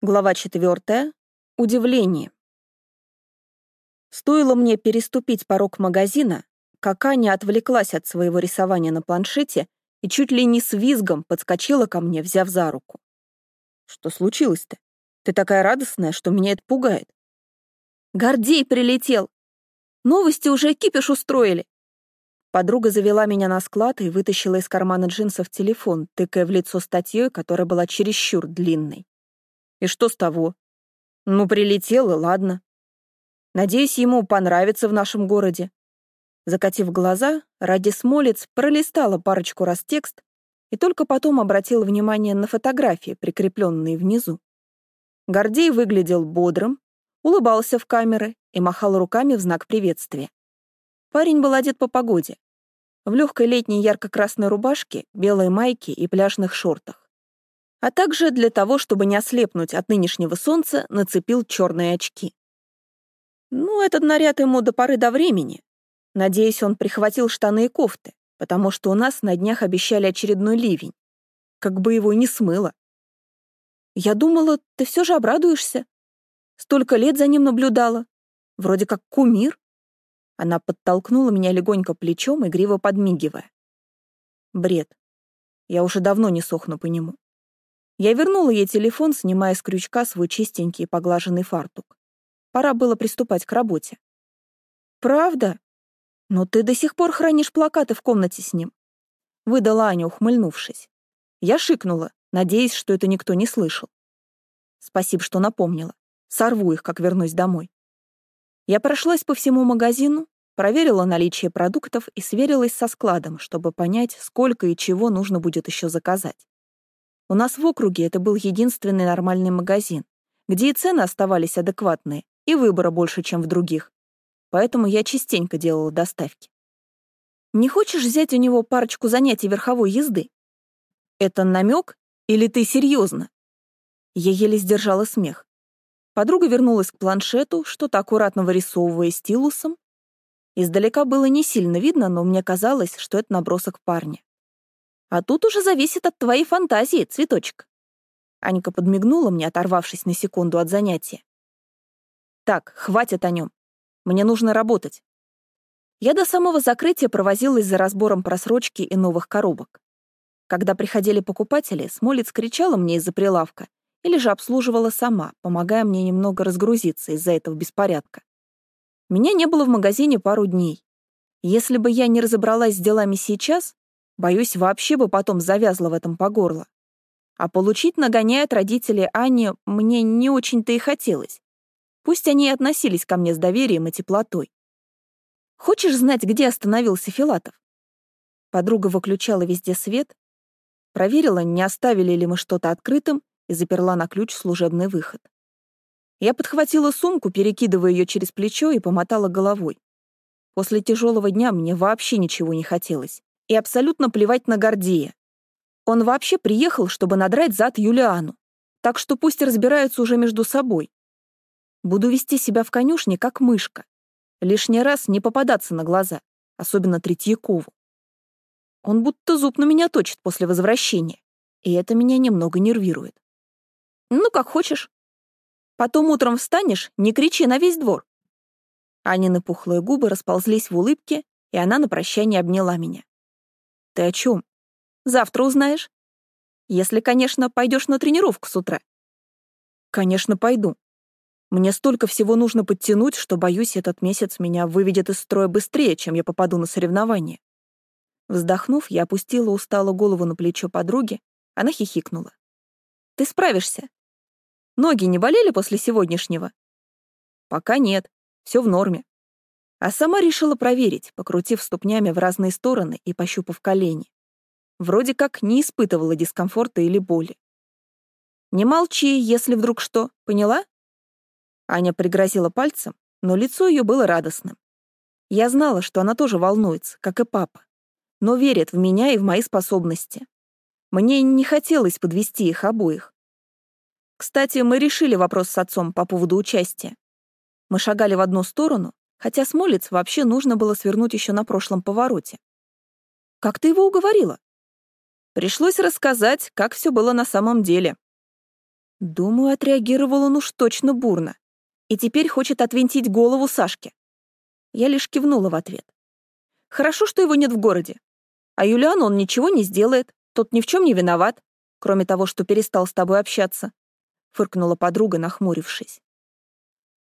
Глава четвертая. Удивление. Стоило мне переступить порог магазина, как Аня отвлеклась от своего рисования на планшете и чуть ли не с визгом подскочила ко мне, взяв за руку. «Что случилось-то? Ты такая радостная, что меня это пугает». «Гордей прилетел! Новости уже кипиш устроили!» Подруга завела меня на склад и вытащила из кармана джинсов телефон, тыкая в лицо статьей, которая была чересчур длинной. И что с того? Ну, прилетел, и ладно. Надеюсь, ему понравится в нашем городе. Закатив глаза, ради Смолец пролистала парочку раз текст и только потом обратила внимание на фотографии, прикрепленные внизу. Гордей выглядел бодрым, улыбался в камеры и махал руками в знак приветствия. Парень был одет по погоде. В легкой летней ярко-красной рубашке, белой майке и пляжных шортах а также для того, чтобы не ослепнуть от нынешнего солнца, нацепил черные очки. Ну, этот наряд ему до поры до времени. Надеюсь, он прихватил штаны и кофты, потому что у нас на днях обещали очередной ливень. Как бы его не смыло. Я думала, ты все же обрадуешься. Столько лет за ним наблюдала. Вроде как кумир. Она подтолкнула меня легонько плечом, игриво подмигивая. Бред. Я уже давно не сохну по нему. Я вернула ей телефон, снимая с крючка свой чистенький поглаженный фартук. Пора было приступать к работе. «Правда? Но ты до сих пор хранишь плакаты в комнате с ним», — выдала Аня, ухмыльнувшись. Я шикнула, надеясь, что это никто не слышал. Спасибо, что напомнила. Сорву их, как вернусь домой. Я прошлась по всему магазину, проверила наличие продуктов и сверилась со складом, чтобы понять, сколько и чего нужно будет еще заказать. У нас в округе это был единственный нормальный магазин, где и цены оставались адекватные, и выбора больше, чем в других. Поэтому я частенько делала доставки. Не хочешь взять у него парочку занятий верховой езды? Это намек или ты серьезно? Я еле сдержала смех. Подруга вернулась к планшету, что-то аккуратно вырисовывая стилусом. Издалека было не сильно видно, но мне казалось, что это набросок парня. А тут уже зависит от твоей фантазии, цветочек. Анька подмигнула мне, оторвавшись на секунду от занятия. Так, хватит о нем. Мне нужно работать. Я до самого закрытия провозилась за разбором просрочки и новых коробок. Когда приходили покупатели, Смолец кричала мне из-за прилавка или же обслуживала сама, помогая мне немного разгрузиться из-за этого беспорядка. Меня не было в магазине пару дней. Если бы я не разобралась с делами сейчас, Боюсь, вообще бы потом завязла в этом по горло. А получить нагоняя от родителей Ани мне не очень-то и хотелось. Пусть они и относились ко мне с доверием и теплотой. Хочешь знать, где остановился Филатов? Подруга выключала везде свет, проверила, не оставили ли мы что-то открытым, и заперла на ключ служебный выход. Я подхватила сумку, перекидывая ее через плечо и помотала головой. После тяжелого дня мне вообще ничего не хотелось и абсолютно плевать на Гордея. Он вообще приехал, чтобы надрать зад Юлиану, так что пусть разбираются уже между собой. Буду вести себя в конюшне, как мышка. Лишний раз не попадаться на глаза, особенно Третьякову. Он будто зуб на меня точит после возвращения, и это меня немного нервирует. Ну, как хочешь. Потом утром встанешь, не кричи на весь двор. Анины пухлые губы расползлись в улыбке, и она на прощание обняла меня. Ты о чем? Завтра узнаешь. Если, конечно, пойдешь на тренировку с утра. Конечно, пойду. Мне столько всего нужно подтянуть, что, боюсь, этот месяц меня выведет из строя быстрее, чем я попаду на соревнования. Вздохнув, я опустила устало голову на плечо подруги, она хихикнула. «Ты справишься. Ноги не болели после сегодняшнего?» «Пока нет, все в норме а сама решила проверить, покрутив ступнями в разные стороны и пощупав колени. Вроде как не испытывала дискомфорта или боли. «Не молчи, если вдруг что, поняла?» Аня пригрозила пальцем, но лицо ее было радостным. Я знала, что она тоже волнуется, как и папа, но верит в меня и в мои способности. Мне не хотелось подвести их обоих. Кстати, мы решили вопрос с отцом по поводу участия. Мы шагали в одну сторону, хотя Смолец вообще нужно было свернуть еще на прошлом повороте. «Как ты его уговорила?» Пришлось рассказать, как все было на самом деле. Думаю, отреагировал он уж точно бурно. И теперь хочет отвинтить голову Сашке. Я лишь кивнула в ответ. Хорошо, что его нет в городе. А Юлиану он ничего не сделает, тот ни в чем не виноват, кроме того, что перестал с тобой общаться. Фыркнула подруга, нахмурившись.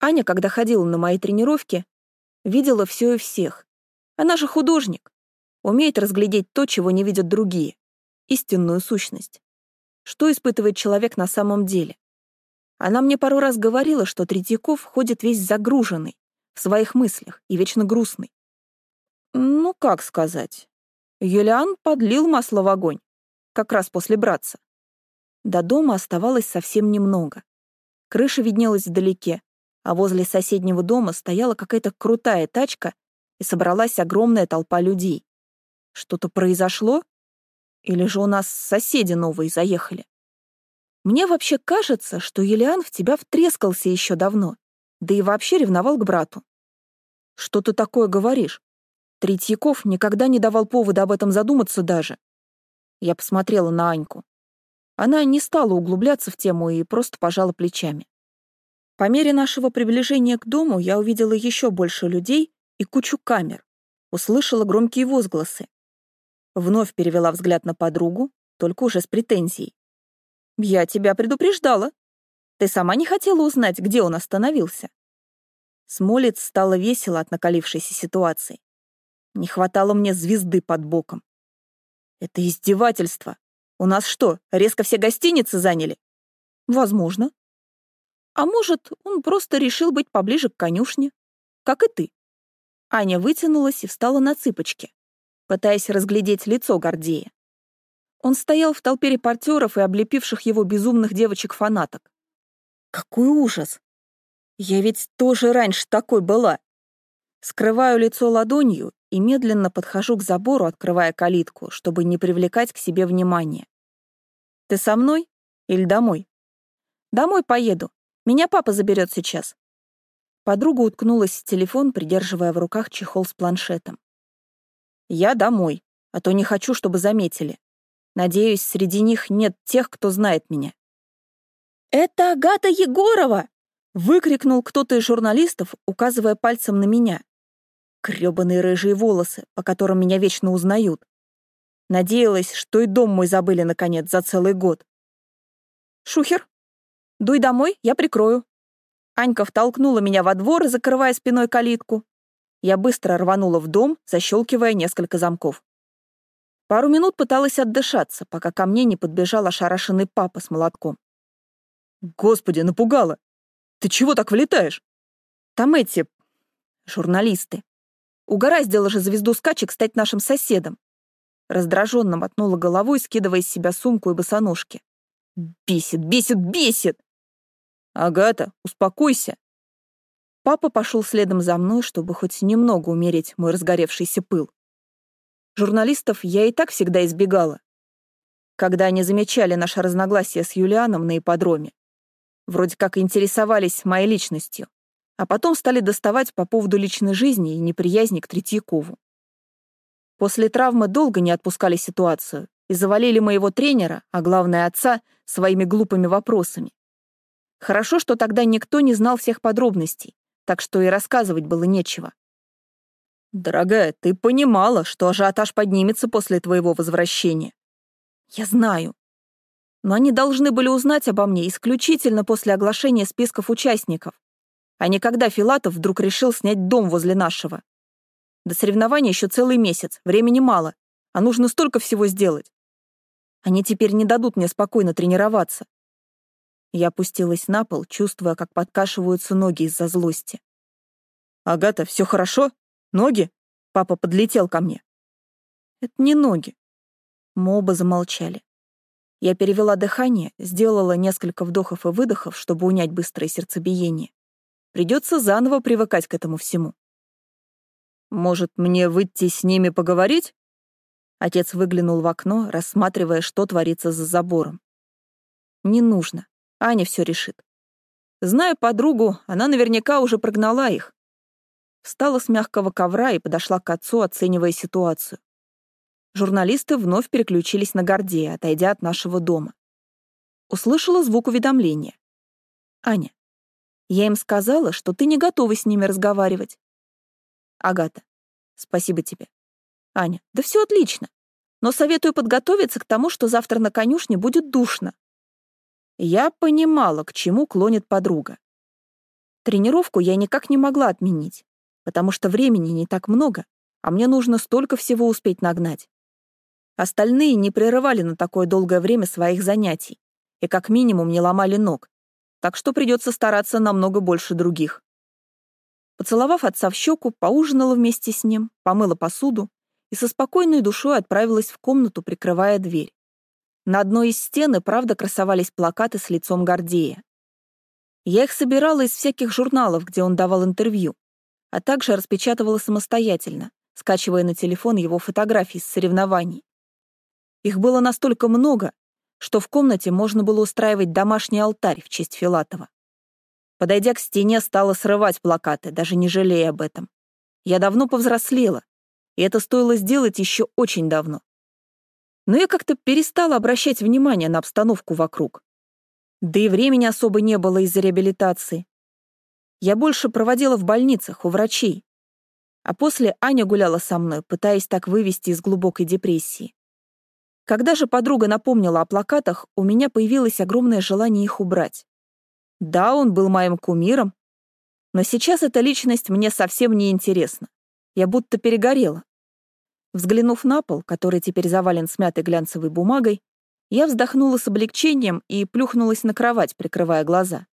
Аня, когда ходила на мои тренировки, видела все и всех. Она же художник, умеет разглядеть то, чего не видят другие, истинную сущность. Что испытывает человек на самом деле? Она мне пару раз говорила, что Третьяков ходит весь загруженный, в своих мыслях и вечно грустный. Ну, как сказать. Юлиан подлил масло в огонь, как раз после братца. До дома оставалось совсем немного. Крыша виднелась вдалеке, а возле соседнего дома стояла какая-то крутая тачка и собралась огромная толпа людей. Что-то произошло? Или же у нас соседи новые заехали? Мне вообще кажется, что Юлиан в тебя втрескался еще давно, да и вообще ревновал к брату. Что ты такое говоришь? Третьяков никогда не давал повода об этом задуматься даже. Я посмотрела на Аньку. Она не стала углубляться в тему и просто пожала плечами. По мере нашего приближения к дому я увидела еще больше людей и кучу камер. Услышала громкие возгласы. Вновь перевела взгляд на подругу, только уже с претензией. «Я тебя предупреждала. Ты сама не хотела узнать, где он остановился?» Смолец стало весело от накалившейся ситуации. Не хватало мне звезды под боком. «Это издевательство. У нас что, резко все гостиницы заняли?» «Возможно», а может, он просто решил быть поближе к конюшне, как и ты. Аня вытянулась и встала на цыпочки, пытаясь разглядеть лицо Гордея. Он стоял в толпе репортеров и облепивших его безумных девочек-фанаток. Какой ужас! Я ведь тоже раньше такой была. Скрываю лицо ладонью и медленно подхожу к забору, открывая калитку, чтобы не привлекать к себе внимания. Ты со мной или домой? Домой поеду. Меня папа заберет сейчас». Подруга уткнулась в телефон, придерживая в руках чехол с планшетом. «Я домой, а то не хочу, чтобы заметили. Надеюсь, среди них нет тех, кто знает меня». «Это Агата Егорова!» — выкрикнул кто-то из журналистов, указывая пальцем на меня. Грёбаные рыжие волосы, по которым меня вечно узнают. Надеялась, что и дом мой забыли, наконец, за целый год. «Шухер, Дуй домой, я прикрою». Анька втолкнула меня во двор, закрывая спиной калитку. Я быстро рванула в дом, защелкивая несколько замков. Пару минут пыталась отдышаться, пока ко мне не подбежал ошарашенный папа с молотком. «Господи, напугала! Ты чего так влетаешь?» «Там эти... журналисты. Угораздило же звезду скачек стать нашим соседом». Раздраженно мотнула головой, скидывая из себя сумку и босоножки. «Бесит, бесит, бесит!» «Агата, успокойся!» Папа пошел следом за мной, чтобы хоть немного умереть мой разгоревшийся пыл. Журналистов я и так всегда избегала. Когда они замечали наше разногласие с Юлианом на ипподроме, вроде как интересовались моей личностью, а потом стали доставать по поводу личной жизни и неприязни к Третьякову. После травмы долго не отпускали ситуацию и завалили моего тренера, а главное отца, своими глупыми вопросами. Хорошо, что тогда никто не знал всех подробностей, так что и рассказывать было нечего. «Дорогая, ты понимала, что ажиотаж поднимется после твоего возвращения?» «Я знаю. Но они должны были узнать обо мне исключительно после оглашения списков участников, а не когда Филатов вдруг решил снять дом возле нашего. До соревнования еще целый месяц, времени мало, а нужно столько всего сделать. Они теперь не дадут мне спокойно тренироваться. Я опустилась на пол, чувствуя, как подкашиваются ноги из-за злости. «Агата, все хорошо? Ноги?» Папа подлетел ко мне. «Это не ноги». Мы оба замолчали. Я перевела дыхание, сделала несколько вдохов и выдохов, чтобы унять быстрое сердцебиение. Придется заново привыкать к этому всему. «Может, мне выйти с ними поговорить?» Отец выглянул в окно, рассматривая, что творится за забором. «Не нужно. Аня все решит. Зная подругу, она наверняка уже прогнала их. Встала с мягкого ковра и подошла к отцу, оценивая ситуацию. Журналисты вновь переключились на Гордея, отойдя от нашего дома. услышала звук уведомления. Аня, я им сказала, что ты не готова с ними разговаривать. Агата, спасибо тебе. Аня, да все отлично, но советую подготовиться к тому, что завтра на конюшне будет душно. Я понимала, к чему клонит подруга. Тренировку я никак не могла отменить, потому что времени не так много, а мне нужно столько всего успеть нагнать. Остальные не прерывали на такое долгое время своих занятий и как минимум не ломали ног, так что придется стараться намного больше других. Поцеловав отца в щеку, поужинала вместе с ним, помыла посуду и со спокойной душой отправилась в комнату, прикрывая дверь. На одной из стен правда красовались плакаты с лицом Гордея. Я их собирала из всяких журналов, где он давал интервью, а также распечатывала самостоятельно, скачивая на телефон его фотографии с соревнований. Их было настолько много, что в комнате можно было устраивать домашний алтарь в честь Филатова. Подойдя к стене, стала срывать плакаты, даже не жалея об этом. Я давно повзрослела, и это стоило сделать еще очень давно. Но я как-то перестала обращать внимание на обстановку вокруг. Да и времени особо не было из-за реабилитации. Я больше проводила в больницах, у врачей. А после Аня гуляла со мной, пытаясь так вывести из глубокой депрессии. Когда же подруга напомнила о плакатах, у меня появилось огромное желание их убрать. Да, он был моим кумиром, но сейчас эта личность мне совсем не интересна. Я будто перегорела. Взглянув на пол, который теперь завален смятой глянцевой бумагой, я вздохнула с облегчением и плюхнулась на кровать, прикрывая глаза.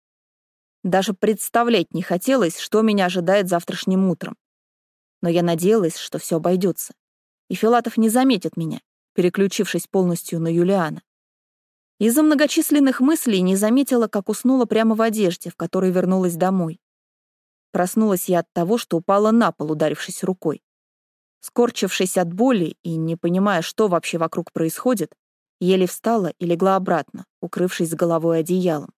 Даже представлять не хотелось, что меня ожидает завтрашним утром. Но я надеялась, что все обойдется, и Филатов не заметит меня переключившись полностью на Юлиана. Из-за многочисленных мыслей не заметила, как уснула прямо в одежде, в которой вернулась домой. Проснулась я от того, что упала на пол, ударившись рукой. Скорчившись от боли и не понимая, что вообще вокруг происходит, еле встала и легла обратно, укрывшись с головой одеялом.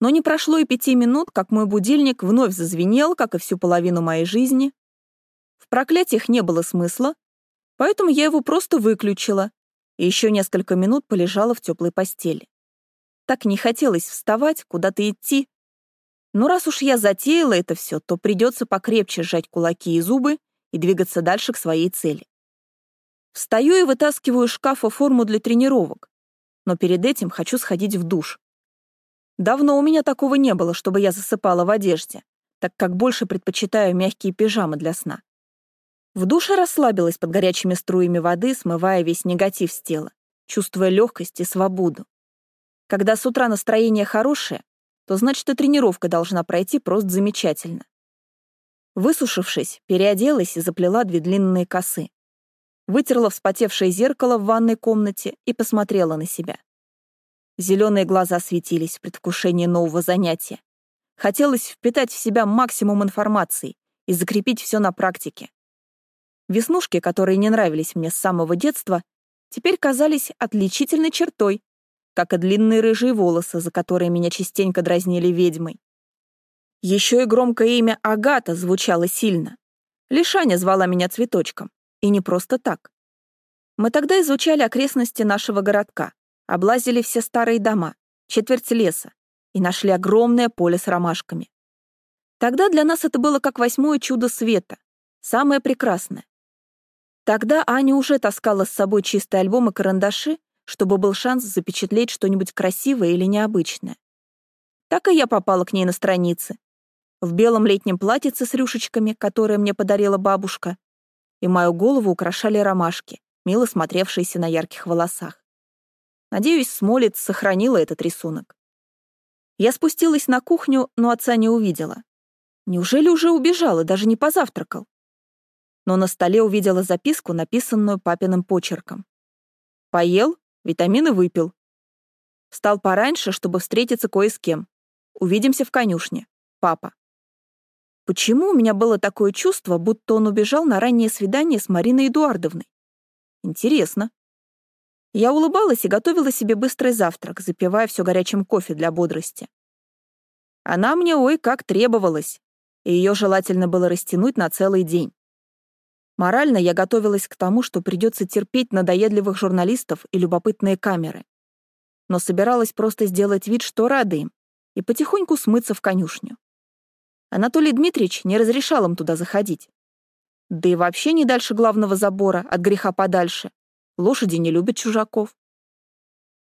Но не прошло и пяти минут, как мой будильник вновь зазвенел, как и всю половину моей жизни. В проклятиях не было смысла, Поэтому я его просто выключила и еще несколько минут полежала в теплой постели. Так не хотелось вставать, куда-то идти. Но раз уж я затеяла это все, то придется покрепче сжать кулаки и зубы и двигаться дальше к своей цели. Встаю и вытаскиваю из шкафа форму для тренировок, но перед этим хочу сходить в душ. Давно у меня такого не было, чтобы я засыпала в одежде, так как больше предпочитаю мягкие пижамы для сна. В душе расслабилась под горячими струями воды, смывая весь негатив с тела, чувствуя легкость и свободу. Когда с утра настроение хорошее, то значит и тренировка должна пройти просто замечательно. Высушившись, переоделась и заплела две длинные косы. Вытерла вспотевшее зеркало в ванной комнате и посмотрела на себя. Зеленые глаза светились в предвкушении нового занятия. Хотелось впитать в себя максимум информации и закрепить все на практике. Веснушки, которые не нравились мне с самого детства, теперь казались отличительной чертой, как и длинные рыжие волосы, за которые меня частенько дразнили ведьмой. Еще и громкое имя Агата звучало сильно. Лишаня звала меня цветочком, и не просто так. Мы тогда изучали окрестности нашего городка, облазили все старые дома, четверть леса, и нашли огромное поле с ромашками. Тогда для нас это было как восьмое чудо света, самое прекрасное. Тогда Аня уже таскала с собой чистые альбомы и карандаши, чтобы был шанс запечатлеть что-нибудь красивое или необычное. Так и я попала к ней на страницы. В белом летнем платьице с рюшечками, которое мне подарила бабушка, и мою голову украшали ромашки, мило смотревшиеся на ярких волосах. Надеюсь, Смолец сохранила этот рисунок. Я спустилась на кухню, но отца не увидела. Неужели уже убежал и даже не позавтракал? но на столе увидела записку, написанную папиным почерком. «Поел, витамины выпил. Встал пораньше, чтобы встретиться кое с кем. Увидимся в конюшне. Папа». Почему у меня было такое чувство, будто он убежал на раннее свидание с Мариной Эдуардовной? Интересно. Я улыбалась и готовила себе быстрый завтрак, запивая все горячим кофе для бодрости. Она мне ой как требовалась, и ее желательно было растянуть на целый день. Морально я готовилась к тому, что придется терпеть надоедливых журналистов и любопытные камеры. но собиралась просто сделать вид, что рада им, и потихоньку смыться в конюшню. Анатолий Дмитриевич не разрешал им туда заходить. Да и вообще не дальше главного забора, от греха подальше. Лошади не любят чужаков.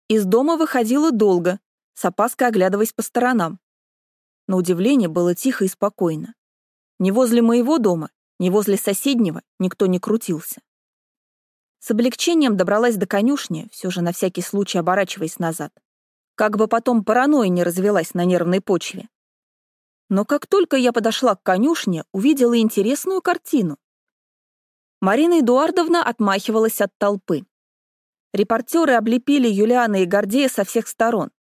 Из дома выходила долго, с опаской оглядываясь по сторонам. На удивление было тихо и спокойно. Ни возле моего дома, ни возле соседнего никто не крутился. С облегчением добралась до конюшни, все же на всякий случай оборачиваясь назад. Как бы потом паранойя не развелась на нервной почве. Но как только я подошла к конюшне, увидела интересную картину. Марина Эдуардовна отмахивалась от толпы. Репортеры облепили Юлиана и Гордея со всех сторон.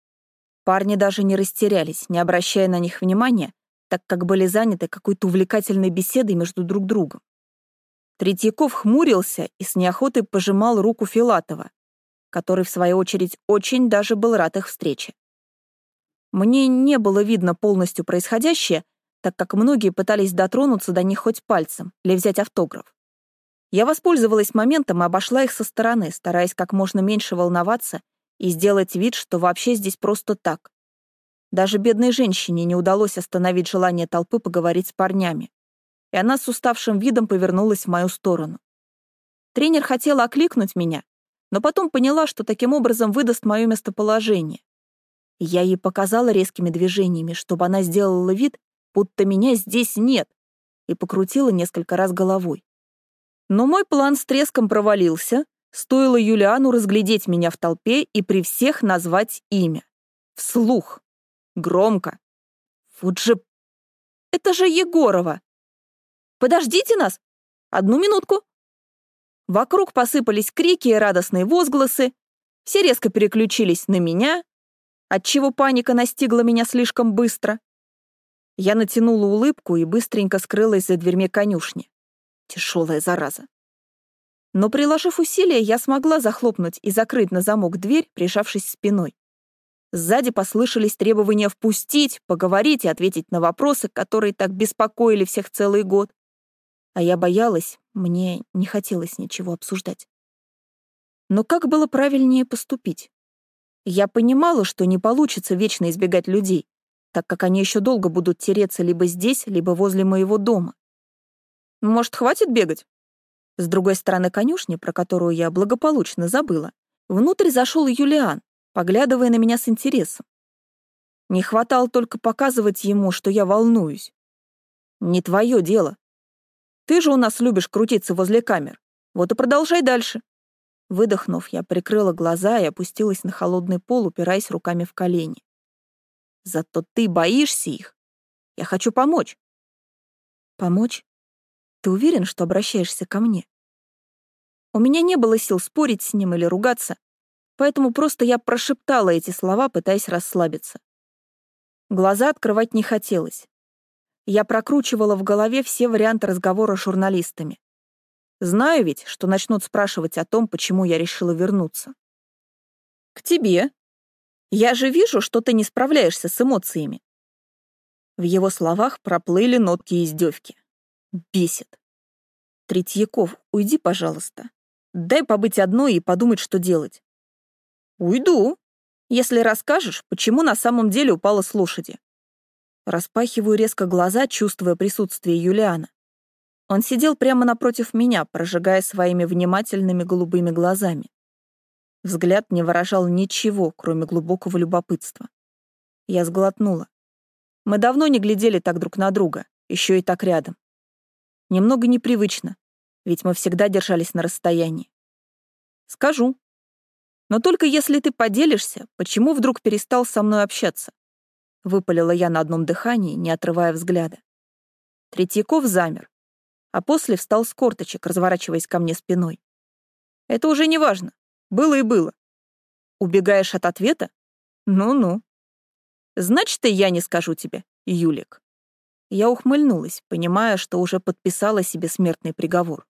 Парни даже не растерялись, не обращая на них внимания, так как были заняты какой-то увлекательной беседой между друг другом. Третьяков хмурился и с неохотой пожимал руку Филатова, который, в свою очередь, очень даже был рад их встрече. Мне не было видно полностью происходящее, так как многие пытались дотронуться до них хоть пальцем или взять автограф. Я воспользовалась моментом и обошла их со стороны, стараясь как можно меньше волноваться и сделать вид, что вообще здесь просто так. Даже бедной женщине не удалось остановить желание толпы поговорить с парнями. И она с уставшим видом повернулась в мою сторону. Тренер хотела окликнуть меня, но потом поняла, что таким образом выдаст мое местоположение. Я ей показала резкими движениями, чтобы она сделала вид, будто меня здесь нет, и покрутила несколько раз головой. Но мой план с треском провалился, Стоило Юлиану разглядеть меня в толпе и при всех назвать имя. Вслух. Громко. Же... Это же Егорова. Подождите нас. Одну минутку. Вокруг посыпались крики и радостные возгласы. Все резко переключились на меня, отчего паника настигла меня слишком быстро. Я натянула улыбку и быстренько скрылась за дверьми конюшни. Тяжелая зараза. Но, приложив усилия, я смогла захлопнуть и закрыть на замок дверь, прижавшись спиной. Сзади послышались требования впустить, поговорить и ответить на вопросы, которые так беспокоили всех целый год. А я боялась, мне не хотелось ничего обсуждать. Но как было правильнее поступить? Я понимала, что не получится вечно избегать людей, так как они еще долго будут тереться либо здесь, либо возле моего дома. Может, хватит бегать? С другой стороны конюшни, про которую я благополучно забыла, внутрь зашел Юлиан, поглядывая на меня с интересом. Не хватало только показывать ему, что я волнуюсь. Не твое дело. Ты же у нас любишь крутиться возле камер. Вот и продолжай дальше. Выдохнув, я прикрыла глаза и опустилась на холодный пол, упираясь руками в колени. Зато ты боишься их. Я хочу помочь. Помочь? Ты уверен, что обращаешься ко мне? У меня не было сил спорить с ним или ругаться, поэтому просто я прошептала эти слова, пытаясь расслабиться. Глаза открывать не хотелось. Я прокручивала в голове все варианты разговора с журналистами. Знаю ведь, что начнут спрашивать о том, почему я решила вернуться. К тебе. Я же вижу, что ты не справляешься с эмоциями. В его словах проплыли нотки издевки. Бесит. Третьяков, уйди, пожалуйста. Дай побыть одной и подумать, что делать. Уйду, если расскажешь, почему на самом деле упала с лошади. Распахиваю резко глаза, чувствуя присутствие Юлиана. Он сидел прямо напротив меня, прожигая своими внимательными голубыми глазами. Взгляд не выражал ничего, кроме глубокого любопытства. Я сглотнула. Мы давно не глядели так друг на друга, еще и так рядом. Немного непривычно, ведь мы всегда держались на расстоянии. Скажу. Но только если ты поделишься, почему вдруг перестал со мной общаться? Выпалила я на одном дыхании, не отрывая взгляда. Третьяков замер, а после встал с корточек, разворачиваясь ко мне спиной. Это уже не важно. Было и было. Убегаешь от ответа? Ну-ну. Значит, и я не скажу тебе, Юлик. Я ухмыльнулась, понимая, что уже подписала себе смертный приговор.